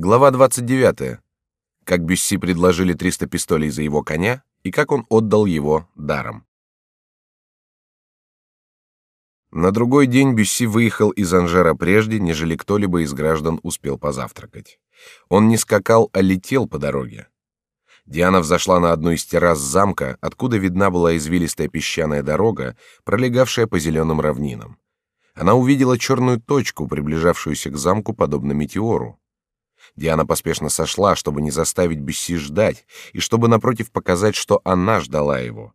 Глава 29. Как Бюсси предложили 300 пистолей за его коня и как он отдал его даром. На другой день Бюсси выехал из Анжера прежде, нежели кто-либо из граждан успел позавтракать. Он не скакал, а летел по дороге. Диана взошла на одну из террас замка, откуда видна была извилистая песчаная дорога, пролегавшая по зеленым равнинам. Она увидела черную точку, приближавшуюся к замку подобно метеору. Диана поспешно сошла, чтобы не заставить Бюсси ждать, и чтобы напротив показать, что она ждала его.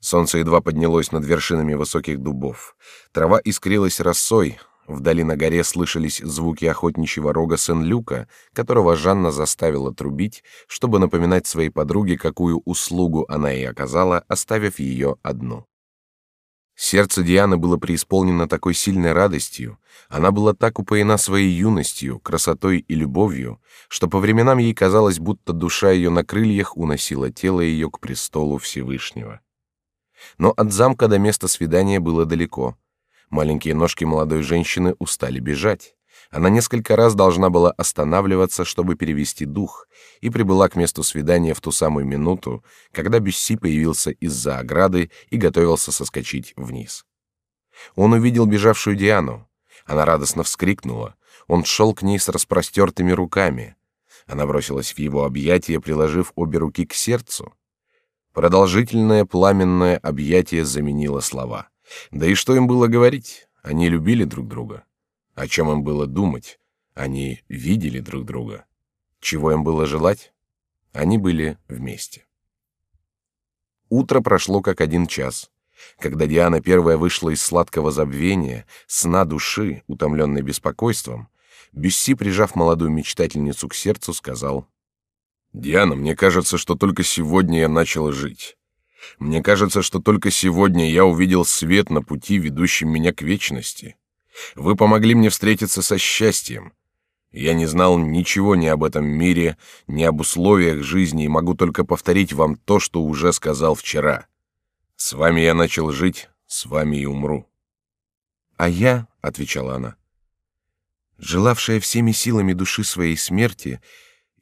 Солнце едва поднялось над вершинами высоких дубов. Трава искрилась росой. Вдали на горе слышались звуки охотничьего рога Сен-Люка, которого Жанна заставила трубить, чтобы напоминать своей подруге, какую услугу она ей оказала, оставив ее одну. Сердце Дианы было преисполнено такой сильной радостью, она была так упоена своей юностью, красотой и любовью, что по временам ей казалось, будто душа ее на крыльях уносила тело ее к престолу Всевышнего. Но от замка до места свидания было далеко. Маленькие ножки молодой женщины устали бежать. Она несколько раз должна была останавливаться, чтобы перевести дух, и прибыла к месту свидания в ту самую минуту, когда Бюсси появился из-за ограды и готовился соскочить вниз. Он увидел бежавшую Диану. Она радостно вскрикнула. Он шел к ней с распростертыми руками. Она бросилась в его объятия, приложив обе руки к сердцу. Продолжительное пламенное объятие заменило слова. Да и что им было говорить? Они любили друг друга. О чем им было думать? Они видели друг друга. Чего им было желать? Они были вместе. Утро прошло как один час. Когда Диана первая вышла из сладкого забвения, сна души, утомленной беспокойством, Бюсси, прижав молодую мечтательницу к сердцу, сказал: "Диана, мне кажется, что только сегодня я начал жить. Мне кажется, что только сегодня я увидел свет на пути, ведущем меня к вечности. Вы помогли мне встретиться со счастьем. Я не знал ничего ни об этом мире, ни об условиях жизни и могу только повторить вам то, что уже сказал вчера. С вами я начал жить, с вами и умру. А я, отвечала она, желавшая всеми силами души своей смерти,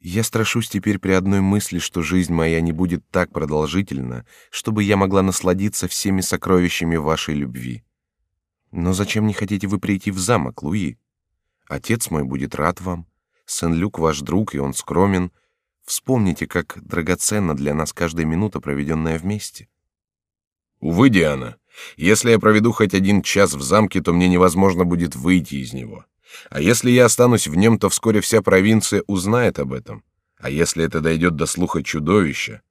я страшусь теперь при одной мысли, что жизнь моя не будет так продолжительна, чтобы я могла насладиться всеми сокровищами вашей любви. Но зачем не хотите вы прийти в замок, Луи? Отец мой будет рад вам. Сен-Люк ваш друг, и он скромен. Вспомните, как драгоценна для нас каждая минута, проведенная вместе. Увы, Диана, если я проведу хоть один час в замке, то мне невозможно будет выйти из него. А если я останусь в нем, то вскоре вся провинция узнает об этом. А если это дойдет до слуха чудовища,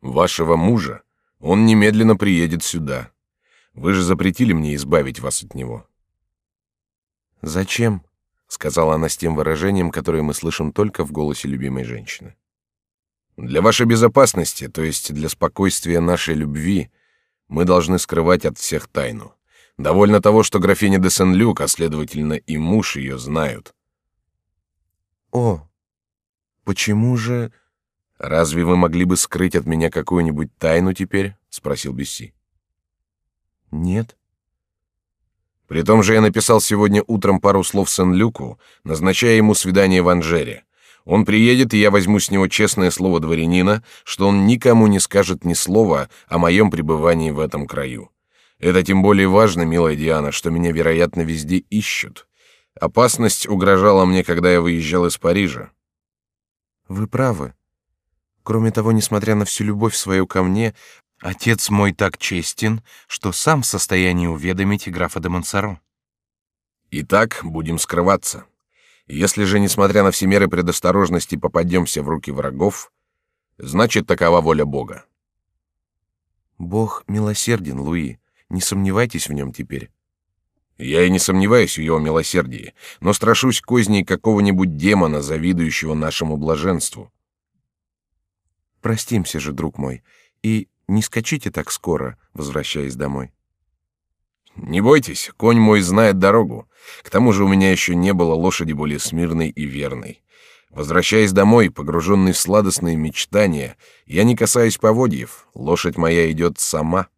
вашего мужа, он немедленно приедет сюда. Вы же запретили мне избавить вас от него. Зачем? сказала она с тем выражением, которое мы слышим только в голосе любимой женщины. Для вашей безопасности, то есть для спокойствия нашей любви, мы должны скрывать от всех тайну. Довольно того, что графиня де Сен-Люк, а следовательно и муж ее знают. О, почему же? Разве вы могли бы скрыть от меня какую-нибудь тайну теперь? – спросил Бесси. Нет. При том же я написал сегодня утром пару слов Сен-Люку, назначая ему свидание в Анжере. Он приедет, и я возьму с него честное слово дворянина, что он никому не скажет ни слова о моем пребывании в этом краю. Это тем более важно, милая Диана, что меня, вероятно, везде ищут. Опасность угрожала мне, когда я выезжал из Парижа. Вы правы. Кроме того, несмотря на всю любовь свою ко мне, Отец мой так честен, что сам в состоянии уведомить графа де Монсоро. Итак, будем скрываться. Если же, несмотря на все меры предосторожности, попадемся в руки врагов, значит, такова воля Бога. Бог милосерден, Луи. Не сомневайтесь в нем теперь. Я и не сомневаюсь в его милосердии, но страшусь козней какого-нибудь демона, завидующего нашему блаженству. Простимся же, друг мой, и не скачите так скоро, возвращаясь домой. Не бойтесь, конь мой знает дорогу. К тому же у меня еще не было лошади более смирной и верной. Возвращаясь домой, погруженный в сладостные мечтания, я не касаюсь поводьев, лошадь моя идет сама.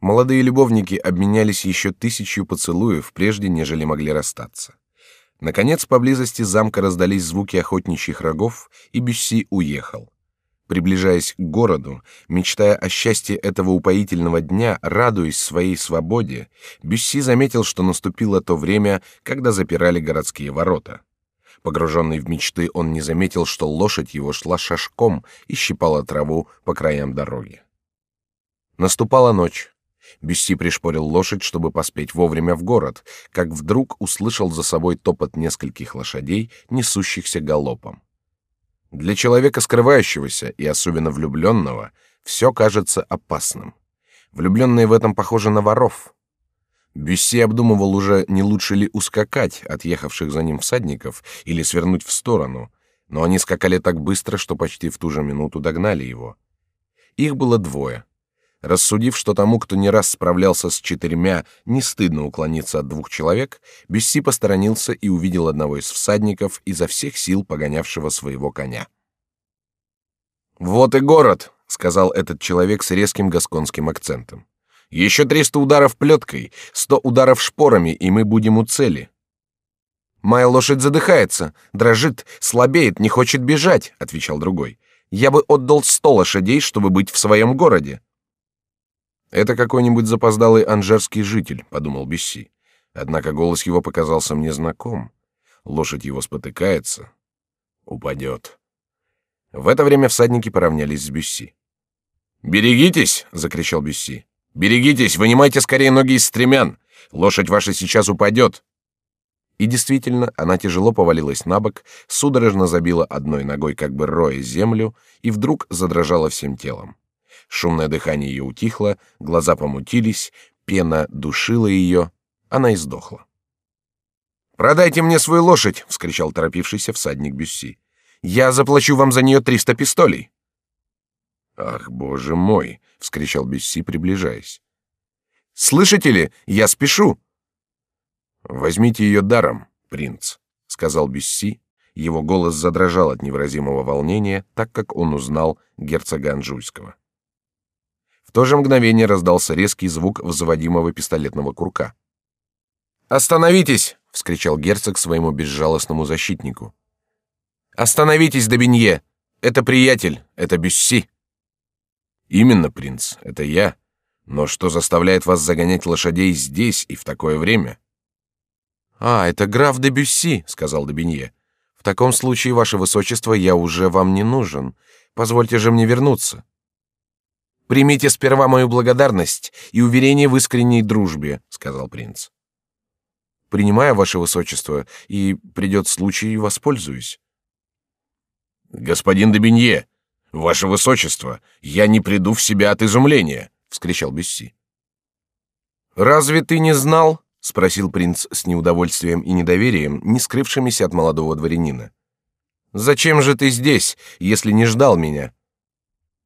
Молодые любовники обменялись еще тысячью поцелуев, прежде нежели могли расстаться. Наконец, поблизости замка раздались звуки охотничьих рогов, и Бюсси уехал. Приближаясь к городу, мечтая о счастье этого упоительного дня, радуясь своей свободе, Бюсси заметил, что наступило то время, когда запирали городские ворота. Погруженный в мечты, он не заметил, что лошадь его шла шашком и щипала траву по краям дороги. Наступала ночь. Бюсси пришпорил лошадь, чтобы поспеть вовремя в город, как вдруг услышал за собой топот нескольких лошадей, несущихся галопом. Для человека скрывающегося и особенно влюбленного все кажется опасным. Влюбленные в этом похожи на воров. Бюсси обдумывал уже, не лучше ли ускакать от ехавших за ним всадников или свернуть в сторону, но они скакали так быстро, что почти в ту же минуту догнали его. Их было двое. Рассудив, что тому, кто не раз справлялся с четырьмя, не стыдно уклониться от двух человек, Бюсси посторонился и увидел одного из всадников, изо всех сил погонявшего своего коня. «Вот и город», — сказал этот человек с резким гасконским акцентом. «Еще триста ударов плеткой, сто ударов шпорами, и мы будем у цели». «Моя лошадь задыхается, дрожит, слабеет, не хочет бежать», — отвечал другой. «Я бы отдал сто лошадей, чтобы быть в своем городе». Это какой-нибудь запоздалый анжерский житель, подумал Бесси. Однако голос его показался мне знаком. Лошадь его спотыкается, упадет. В это время всадники поравнялись с Бюсси. «Берегитесь!» — закричал Бюсси. «Берегитесь! Вынимайте скорее ноги из стремян! Лошадь ваша сейчас упадет!» И действительно, она тяжело повалилась на бок, судорожно забила одной ногой, как бы роя землю, и вдруг задрожала всем телом. Шумное дыхание ее утихло, глаза помутились, пена душила ее, она издохла. «Продайте мне свою лошадь!» — вскричал торопившийся всадник Бюсси. «Я заплачу вам за нее триста пистолей!» «Ах, боже мой!» — вскричал Бюсси, приближаясь. «Слышите ли, я спешу!» «Возьмите ее даром, принц», — сказал Бюсси. Его голос задрожал от невыразимого волнения, так как он узнал герцога Анжуйского то же мгновение раздался резкий звук взводимого пистолетного курка. «Остановитесь!» — вскричал герцог своему безжалостному защитнику. «Остановитесь, Добинье! Это приятель, это Бюсси!» «Именно, принц, это я. Но что заставляет вас загонять лошадей здесь и в такое время?» «А, это граф де Бюсси», — сказал Добинье. «В таком случае, ваше высочество, я уже вам не нужен. Позвольте же мне вернуться». Примите сперва мою благодарность и уверение в искренней дружбе, сказал принц. Принимаю ваше высочество, и придет случай, воспользуюсь. Господин де ваше высочество, я не приду в себя от изумления, вскричал Бюсси. Разве ты не знал? спросил принц с неудовольствием и недоверием, не скрывшимися от молодого дворянина. Зачем же ты здесь, если не ждал меня?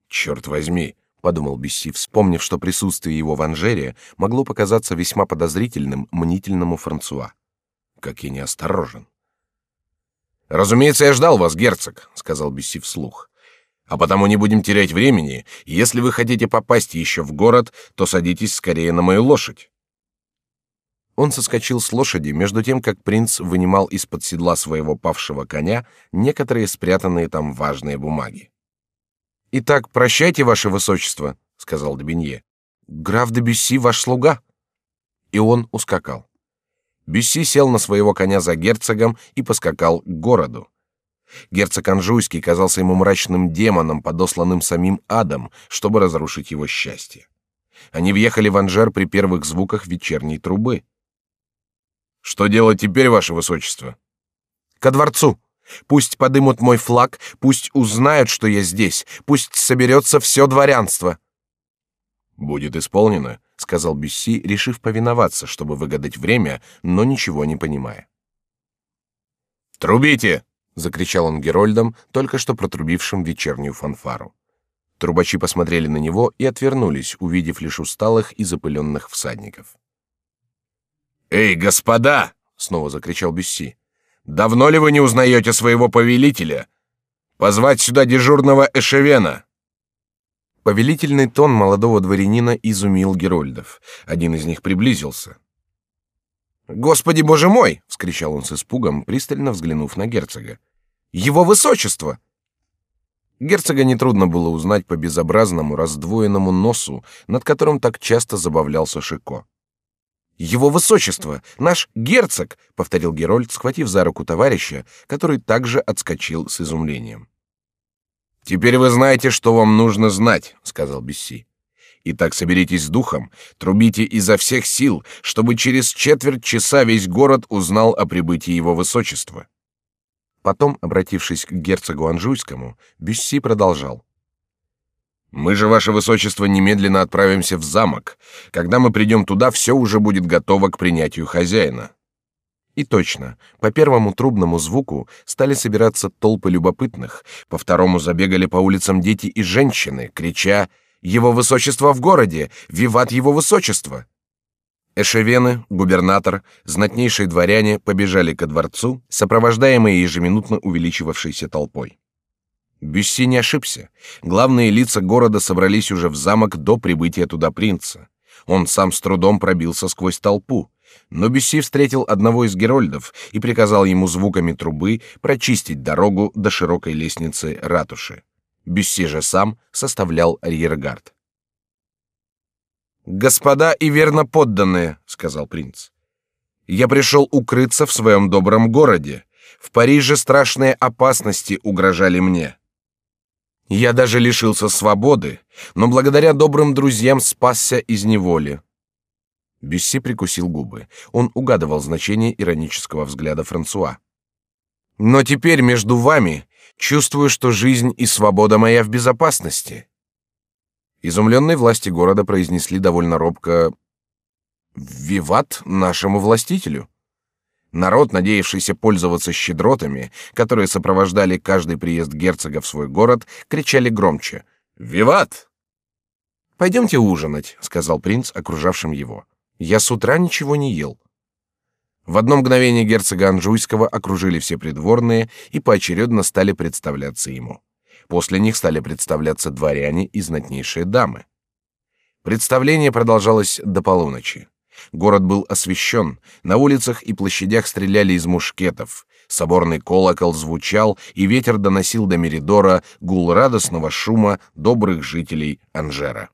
Черт возьми, подумал Бесси, вспомнив, что присутствие его в Анжере могло показаться весьма подозрительным мнительному Франсуа. Как я неосторожен. Разумеется, я ждал вас, герцог, сказал Бесси вслух. А потому не будем терять времени. Если вы хотите попасть еще в город, то садитесь скорее на мою лошадь. Он соскочил с лошади между тем, как принц вынимал из-под седла своего павшего коня некоторые спрятанные там важные бумаги. Итак, прощайте, ваше высочество, сказал Дебенье. Граф де Бюсси ваш слуга. И он ускакал. Бюсси сел на своего коня за герцогом и поскакал к городу. Герцог Анжуйский казался ему мрачным демоном, подосланным самим адом, чтобы разрушить его счастье. Они въехали в Анжер при первых звуках вечерней трубы. Что делать теперь, ваше высочество? Ко дворцу, Пусть подымут мой флаг, пусть узнают, что я здесь, пусть соберется все дворянство. Будет исполнено, сказал Бюсси, решив повиноваться, чтобы выгадать время, но ничего не понимая. Трубите! закричал он Герольдом, только что протрубившим вечернюю фанфару. Трубачи посмотрели на него и отвернулись, увидев лишь усталых и запыленных всадников. Эй, господа! снова закричал Бюсси. Давно ли вы не узнаете своего повелителя? Позвать сюда дежурного эшевена. Повелительный тон молодого дворянина изумил Герольдов. Один из них приблизился. Господи боже мой! – вскричал он с испугом, пристально взглянув на герцога. Его высочество! Герцога нетрудно было узнать по безобразному раздвоенному носу, над которым так часто забавлялся Шико. Его высочество, наш герцог, повторил Герольд, схватив за руку товарища, который также отскочил с изумлением. Теперь вы знаете, что вам нужно знать, сказал Бесси. Итак, соберитесь с духом, трубите изо всех сил, чтобы через четверть часа весь город узнал о прибытии его высочества. Потом, обратившись к герцогу Анжуйскому, Бюсси продолжал: мы же, ваше высочество, немедленно отправимся в замок. Когда мы придем туда, все уже будет готово к принятию хозяина. И точно, по первому трубному звуку стали собираться толпы любопытных, по второму забегали по улицам дети и женщины, крича «Его высочество в городе! Виват его высочество!» Эшевены, губернатор, знатнейшие дворяне побежали ко дворцу, сопровождаемые ежеминутно увеличивавшейся толпой. Бюсси не ошибся. Главные лица города собрались уже в замок до прибытия туда принца. Он сам с трудом пробился сквозь толпу, но Бюсси встретил одного из герольдов и приказал ему звуками трубы прочистить дорогу до широкой лестницы ратуши. Бюсси же сам составлял арьергард. «Господа и верно подданные», — сказал принц, — «я пришел укрыться в своем добром городе. В Париже страшные опасности угрожали мне. Я даже лишился свободы, но благодаря добрым друзьям спасся из неволи. Бюсси прикусил губы. Он угадывал значение иронического взгляда Франсуа. Но теперь между вами чувствую, что жизнь и свобода моя в безопасности. Изумленные власти города произнесли довольно робко: "Виват нашему властителю". Народ, надеявшийся пользоваться щедротами, которые сопровождали каждый приезд герцога в свой город, кричали громче: "Виват!" Пойдемте ужинать, сказал принц окружавшим его. Я с утра ничего не ел. В одно мгновение герцога Анжуйского окружили все придворные и поочередно стали представляться ему. После них стали представляться дворяне и знатнейшие дамы. Представление продолжалось до полуночи. Город был освещен, на улицах и площадях стреляли из мушкетов, соборный колокол звучал, и ветер доносил до Меридора гул радостного шума добрых жителей Анжера.